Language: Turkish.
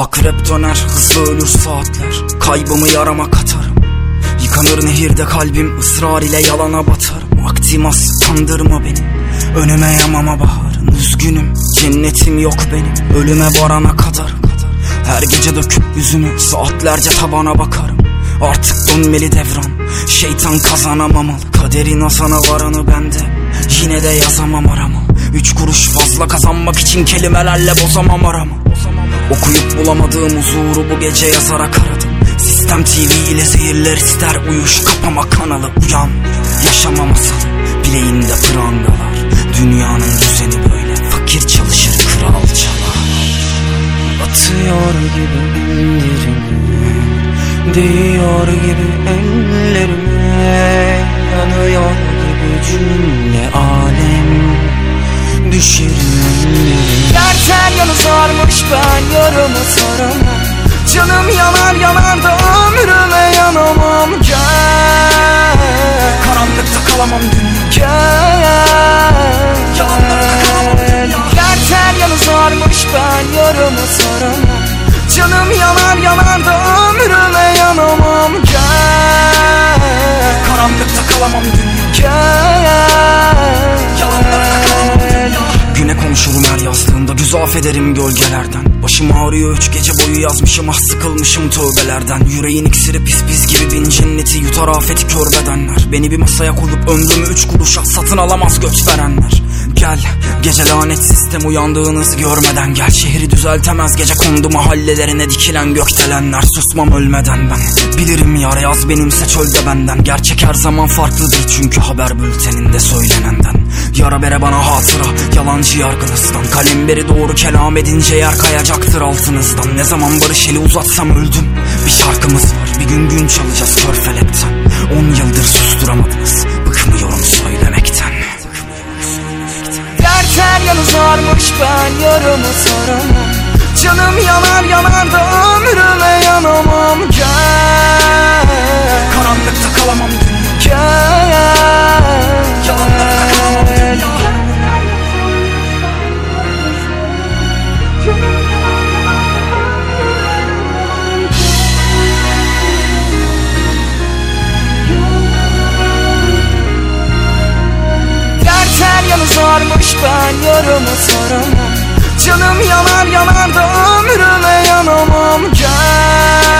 Akrep döner hızlı ölür saatler. Kaybımı yarama katarım. Yıkanır nehirde kalbim ısrar ile yalana batarım. Vaktim az kandırma beni. Önüme yamama baharın Üzgünüm. Cennetim yok benim. Ölüme varana kadar Her gece döküp yüzümü Saatlerce tabana bakarım. Artık dönmeli devran. Şeytan kazanamamalı. Kaderin asana varanı bende. Yine de yazamam arama Üç kuruş fazla kazanmak için kelimelerle bozamam aramı Okuyup bulamadığım huzuru bu gece yazarak aradım. Sistem TV ile zehirler ister uyuş kapama kanalı uyan. Yaşama masalı bileğinde prangalar. Dünyanın düzeni böyle fakir çalışır kral çalar. Batıyor gibi ellerime Değiyor gibi ellerime. Yanıyor gibi cümle alem. Düşerim yanı sarmış ben yarımı saramam. Canım yanar yanar da ömrüme yanamam. Gel. Karanlıkta kalamam dünya Gel. Yalanlarına kalamam dünya. Derten yanı sarmış ben yarımı saramam. Canım yanar yanar da ömrüme yanamam. Gel. Karanlıkta kalamam dünya Gel konuşurum her yazdığımda Güz affederim gölgelerden. Başım ağrıyor üç gece boyu yazmışım. Ah sıkılmışım tövbelerden. Yüreğin iksiri pis pis gibi bin cenneti Yutar afeti kör bedenler. Beni bir masaya koyup ömrümü üç kuruşa Satın alamaz göç verenler Gel gece lanet sistem uyandığınız görmeden Gel. Şehri düzeltemez gece kondu mahallelerine dikilen gökdelenler. Susmam ölmeden ben. Bilirim yar yaz benimse çölde benden. Gerçek her zaman farklıdır çünkü haber bülteninde söylenenden. Yara bere bana hatıra yalancı yargınızdan. Kalemberi doğru kelam edince yer kayacaktır altınızdan. Ne zaman barış eli uzatsam öldüm. Bir şarkımız var bir gün gün çalacağız kör felekten On yıldır susturamadınız Bıkmıyorum söylemekten. Derten yanı sarmış ben yarımı saramam. Canım yanar yanar da Sarmış ben yarımı saramam Canım yanar yanar da ömrüme yanamam. Gel